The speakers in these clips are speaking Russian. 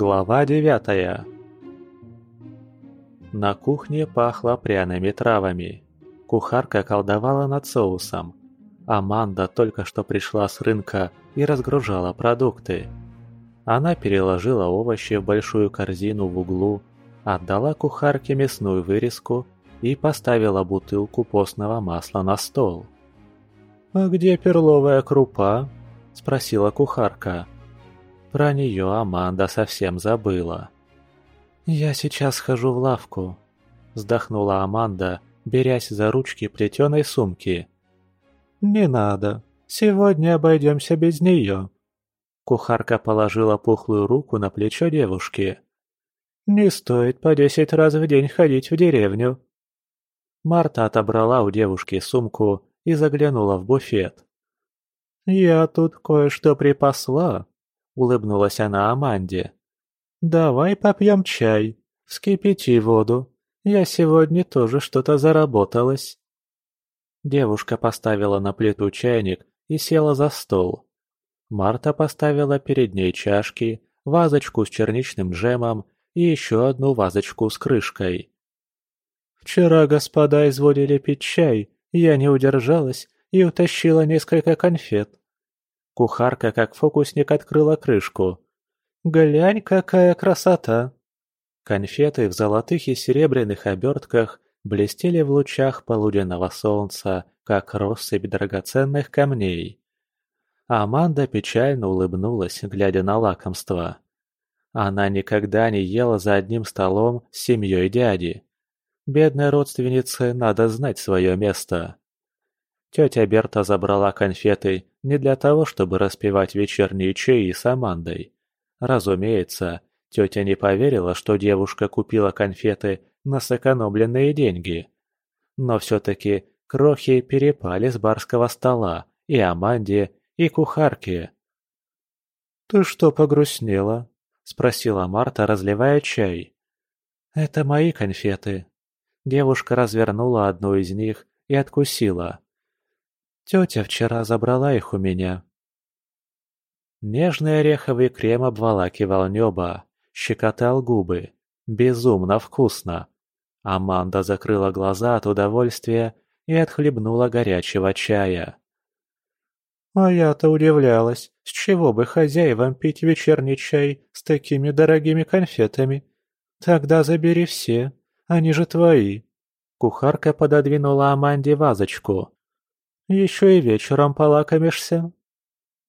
Глава девятая На кухне пахло пряными травами. Кухарка колдовала над соусом. Аманда только что пришла с рынка и разгружала продукты. Она переложила овощи в большую корзину в углу, отдала кухарке мясную вырезку и поставила бутылку постного масла на стол. «А где перловая крупа?» – спросила кухарка. Про нее Аманда совсем забыла. «Я сейчас схожу в лавку», – вздохнула Аманда, берясь за ручки плетеной сумки. «Не надо. Сегодня обойдемся без нее». Кухарка положила пухлую руку на плечо девушки. «Не стоит по десять раз в день ходить в деревню». Марта отобрала у девушки сумку и заглянула в буфет. «Я тут кое-что припасла», — улыбнулась она Аманде. «Давай попьем чай, вскипяти воду. Я сегодня тоже что-то заработалась». Девушка поставила на плиту чайник и села за стол. Марта поставила перед ней чашки, вазочку с черничным джемом и еще одну вазочку с крышкой. «Вчера господа изволили пить чай, я не удержалась и утащила несколько конфет. Кухарка, как фокусник, открыла крышку. «Глянь, какая красота!» Конфеты в золотых и серебряных обертках блестели в лучах полуденного солнца, как россыпь драгоценных камней. Аманда печально улыбнулась, глядя на лакомство. Она никогда не ела за одним столом с семьей дяди. Бедной родственнице надо знать свое место. Тетя Берта забрала конфеты не для того, чтобы распевать вечерние чаи с Амандой. Разумеется, тетя не поверила, что девушка купила конфеты на сэкономленные деньги. Но все-таки крохи перепали с барского стола и Аманде, и кухарке. «Ты что погрустнела?» – спросила Марта, разливая чай. «Это мои конфеты», Девушка развернула одну из них и откусила. Тетя вчера забрала их у меня. Нежный ореховый крем обволакивал небо, щекотал губы. Безумно вкусно. Аманда закрыла глаза от удовольствия и отхлебнула горячего чая. А я-то удивлялась, с чего бы хозяевам пить вечерний чай с такими дорогими конфетами. Тогда забери все, они же твои. Кухарка пододвинула Аманде вазочку. Еще и вечером полакомишься.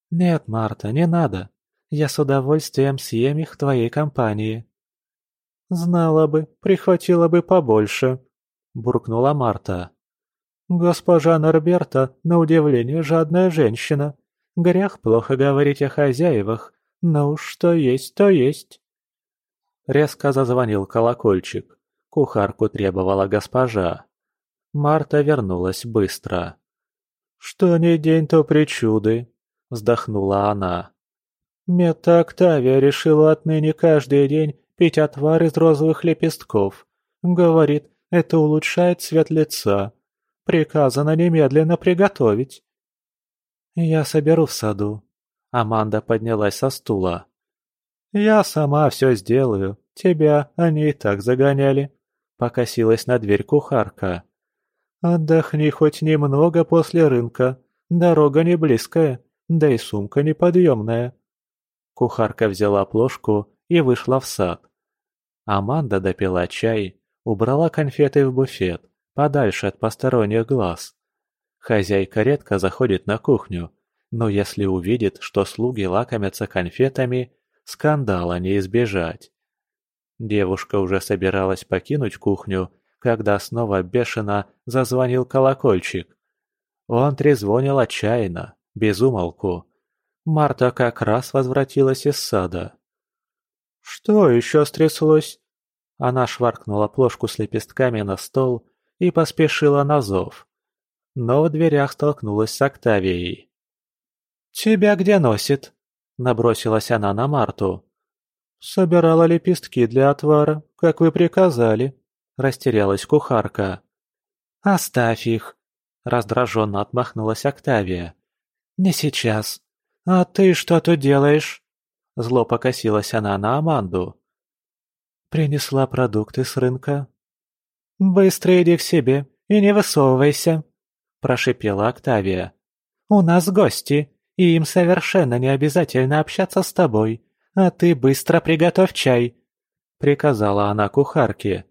Нет, Марта, не надо. Я с удовольствием съем их в твоей компании. Знала бы, прихватила бы побольше, буркнула Марта. Госпожа Норберта, на удивление, жадная женщина. Грех плохо говорить о хозяевах, но уж что есть, то есть. Резко зазвонил колокольчик. Кухарку требовала госпожа. Марта вернулась быстро. «Что ни день, то причуды», — вздохнула она. «Мета Октавия решила отныне каждый день пить отвар из розовых лепестков. Говорит, это улучшает цвет лица. Приказано немедленно приготовить». «Я соберу в саду». Аманда поднялась со стула. «Я сама все сделаю. Тебя они и так загоняли. Покосилась на дверь кухарка. «Отдохни хоть немного после рынка. Дорога не близкая, да и сумка неподъемная». Кухарка взяла плошку и вышла в сад. Аманда допила чай, убрала конфеты в буфет, подальше от посторонних глаз. Хозяйка редко заходит на кухню, но если увидит, что слуги лакомятся конфетами, скандала не избежать. Девушка уже собиралась покинуть кухню, когда снова бешено зазвонил колокольчик. Он трезвонил отчаянно, без умолку. Марта как раз возвратилась из сада. «Что еще стряслось?» Она шваркнула плошку с лепестками на стол и поспешила на зов. Но в дверях столкнулась с Октавией. «Тебя где носит?» – набросилась она на Марту. «Собирала лепестки для отвара, как вы приказали», — растерялась кухарка. «Оставь их», — раздраженно отмахнулась Октавия. «Не сейчас. А ты что тут делаешь?» Зло покосилась она на Аманду. «Принесла продукты с рынка». «Быстро иди к себе и не высовывайся», – прошипела Октавия. «У нас гости, и им совершенно не обязательно общаться с тобой, а ты быстро приготовь чай», – приказала она кухарке.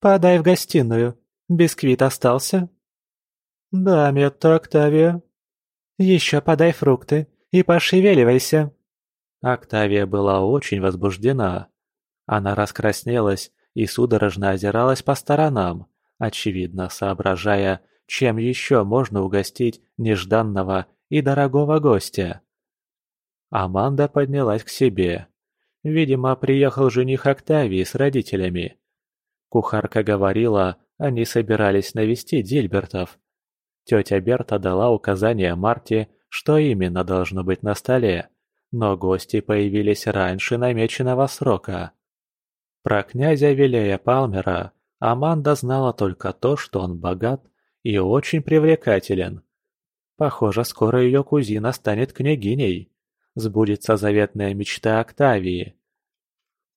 «Подай в гостиную. Бисквит остался?» «Да, Метта Октавия». «Еще подай фрукты и пошевеливайся». Октавия была очень возбуждена. Она раскраснелась и судорожно озиралась по сторонам, очевидно соображая, чем еще можно угостить нежданного и дорогого гостя. Аманда поднялась к себе. Видимо, приехал жених Октавии с родителями. Кухарка говорила, они собирались навестить Дильбертов. Тетя Берта дала указание Марте, что именно должно быть на столе, но гости появились раньше намеченного срока. Про князя Вилея Палмера Аманда знала только то, что он богат и очень привлекателен. Похоже, скоро ее кузина станет княгиней. Сбудется заветная мечта Октавии.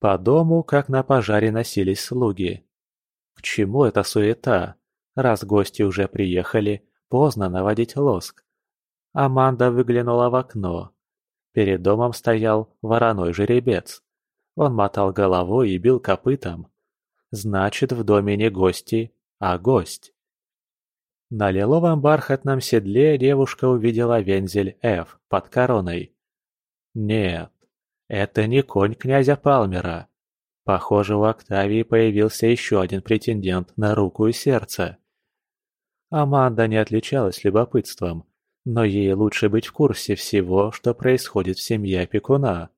По дому, как на пожаре, носились слуги. К чему эта суета? Раз гости уже приехали, поздно наводить лоск. Аманда выглянула в окно. Перед домом стоял вороной жеребец. Он мотал головой и бил копытом. Значит, в доме не гости, а гость. На лиловом бархатном седле девушка увидела вензель F под короной. Нет, это не конь князя Палмера. Похоже, у Октавии появился еще один претендент на руку и сердце. Аманда не отличалась любопытством, но ей лучше быть в курсе всего, что происходит в семье опекуна.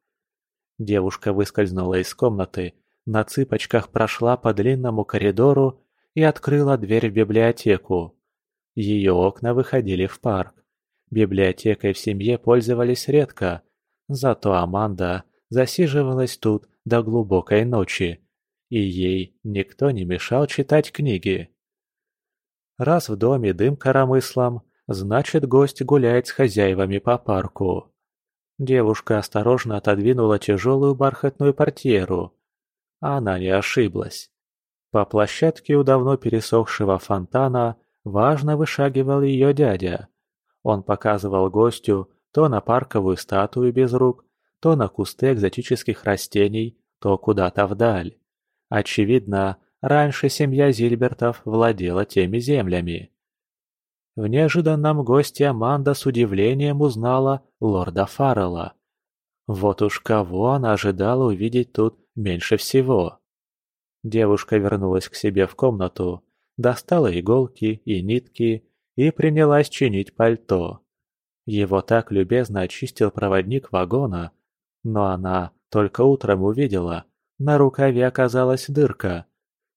Девушка выскользнула из комнаты, на цыпочках прошла по длинному коридору и открыла дверь в библиотеку. Ее окна выходили в парк. Библиотекой в семье пользовались редко, зато Аманда засиживалась тут до глубокой ночи, и ей никто не мешал читать книги. Раз в доме дым коромыслом, значит гость гуляет с хозяевами по парку. Девушка осторожно отодвинула тяжелую бархатную портьеру. Она не ошиблась. По площадке у давно пересохшего фонтана важно вышагивал ее дядя. Он показывал гостю то на парковую статую без рук, то на кусты экзотических растений, то куда-то вдаль. Очевидно, раньше семья Зильбертов владела теми землями. В неожиданном госте Аманда с удивлением узнала лорда Фаррелла. Вот уж кого она ожидала увидеть тут меньше всего. Девушка вернулась к себе в комнату, достала иголки и нитки и принялась чинить пальто. Его так любезно очистил проводник вагона, но она только утром увидела, на рукаве оказалась дырка.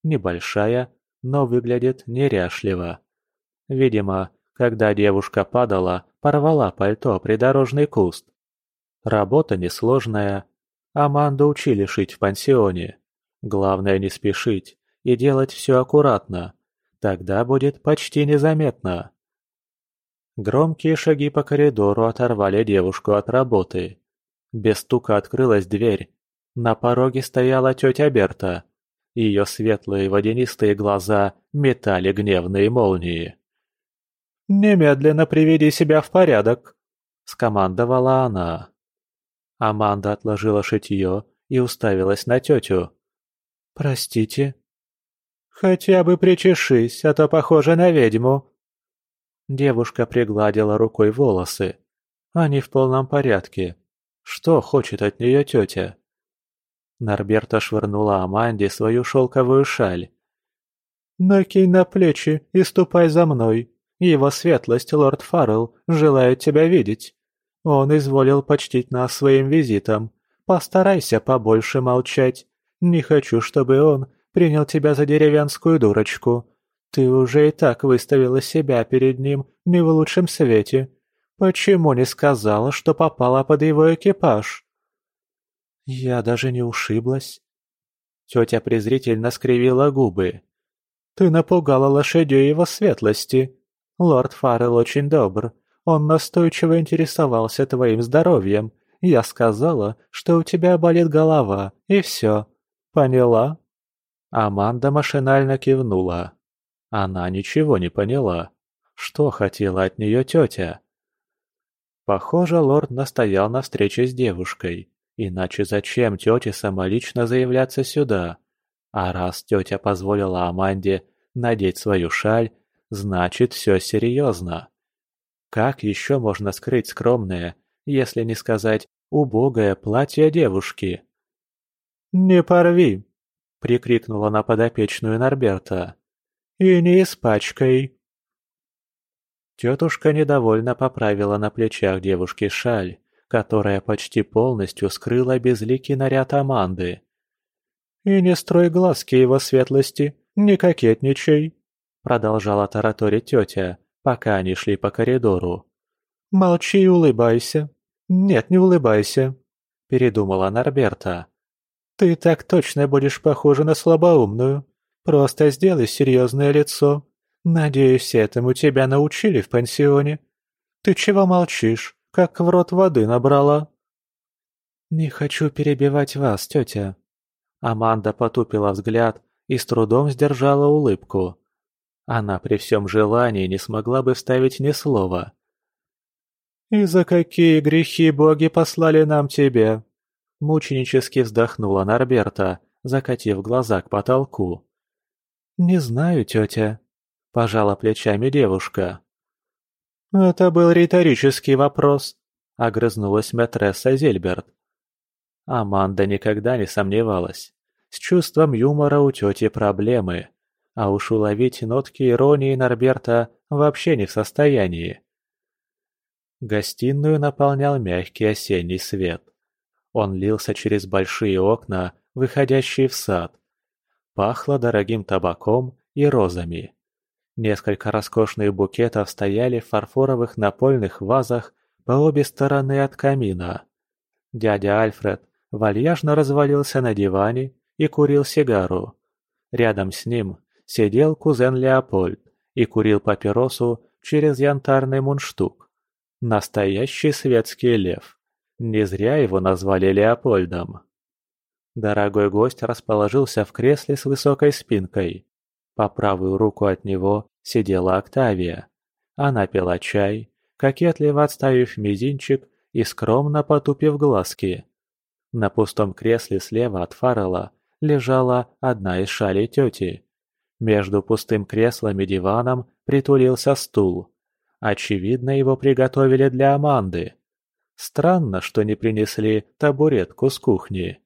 Небольшая, но выглядит неряшливо. Видимо, когда девушка падала, порвала пальто придорожный куст. Работа несложная. Аманду учили шить в пансионе. Главное не спешить и делать все аккуратно. Тогда будет почти незаметно. Громкие шаги по коридору оторвали девушку от работы. Без стука открылась дверь. На пороге стояла тетя Берта. Ее светлые водянистые глаза метали гневные молнии. «Немедленно приведи себя в порядок», — скомандовала она. Аманда отложила шитье и уставилась на тетю. «Простите?» «Хотя бы причешись, а то похоже на ведьму». Девушка пригладила рукой волосы. Они в полном порядке, что хочет от нее тетя? Норберта швырнула Аманде свою шелковую шаль. «Накинь на плечи и ступай за мной. Его светлость, лорд Фаррелл, желает тебя видеть. Он изволил почтить нас своим визитом. Постарайся побольше молчать. Не хочу, чтобы он принял тебя за деревенскую дурочку. Ты уже и так выставила себя перед ним не в лучшем свете. Почему не сказала, что попала под его экипаж?» «Я даже не ушиблась». Тетя презрительно скривила губы. «Ты напугала лошадей его светлости. Лорд Фаррелл очень добр. Он настойчиво интересовался твоим здоровьем, я сказала, что у тебя болит голова, и все. Поняла?» Аманда машинально кивнула. Она ничего не поняла. Что хотела от нее тетя? Похоже, лорд настоял на встрече с девушкой. Иначе зачем тете самолично заявляться сюда? А раз тетя позволила Аманде надеть свою шаль, значит все серьезно. Как еще можно скрыть скромное, если не сказать убогое платье девушки? «Не порви!» — прикрикнула на подопечную Норберта. «И не испачкай!» Тетушка недовольно поправила на плечах девушки шаль, которая почти полностью скрыла безликий наряд Аманды. «И не строй глазки его светлости, не кокетничай!» Продолжала тараторить тетя, пока они шли по коридору. «Молчи и улыбайся. Нет, не улыбайся», — передумала Норберта. «Ты так точно будешь похожа на слабоумную. Просто сделай серьезное лицо. Надеюсь, этому тебя научили в пансионе. Ты чего молчишь, как в рот воды набрала?» «Не хочу перебивать вас, тетя». Аманда потупила взгляд и с трудом сдержала улыбку. Она при всем желании не смогла бы вставить ни слова. «И за какие грехи боги послали нам тебя?» Мученически вздохнула Норберта, закатив глаза к потолку. «Не знаю, тетя», – пожала плечами девушка. «Это был риторический вопрос», – огрызнулась матресса Зельберт. Аманда никогда не сомневалась. С чувством юмора у тети проблемы, а уж уловить нотки иронии Норберта вообще не в состоянии. Гостиную наполнял мягкий осенний свет. Он лился через большие окна, выходящие в сад. Пахло дорогим табаком и розами. Несколько роскошных букетов стояли в фарфоровых напольных вазах по обе стороны от камина. Дядя Альфред вальяжно развалился на диване и курил сигару. Рядом с ним сидел кузен Леопольд и курил папиросу через янтарный мундштук. Настоящий светский лев. Не зря его назвали Леопольдом. Дорогой гость расположился в кресле с высокой спинкой. По правую руку от него сидела Октавия. Она пила чай, кокетливо отставив мизинчик и скромно потупив глазки. На пустом кресле слева от Фаррелла лежала одна из шалей тети. Между пустым креслом и диваном притулился стул. Очевидно, его приготовили для Аманды. Странно, что не принесли табуретку с кухни.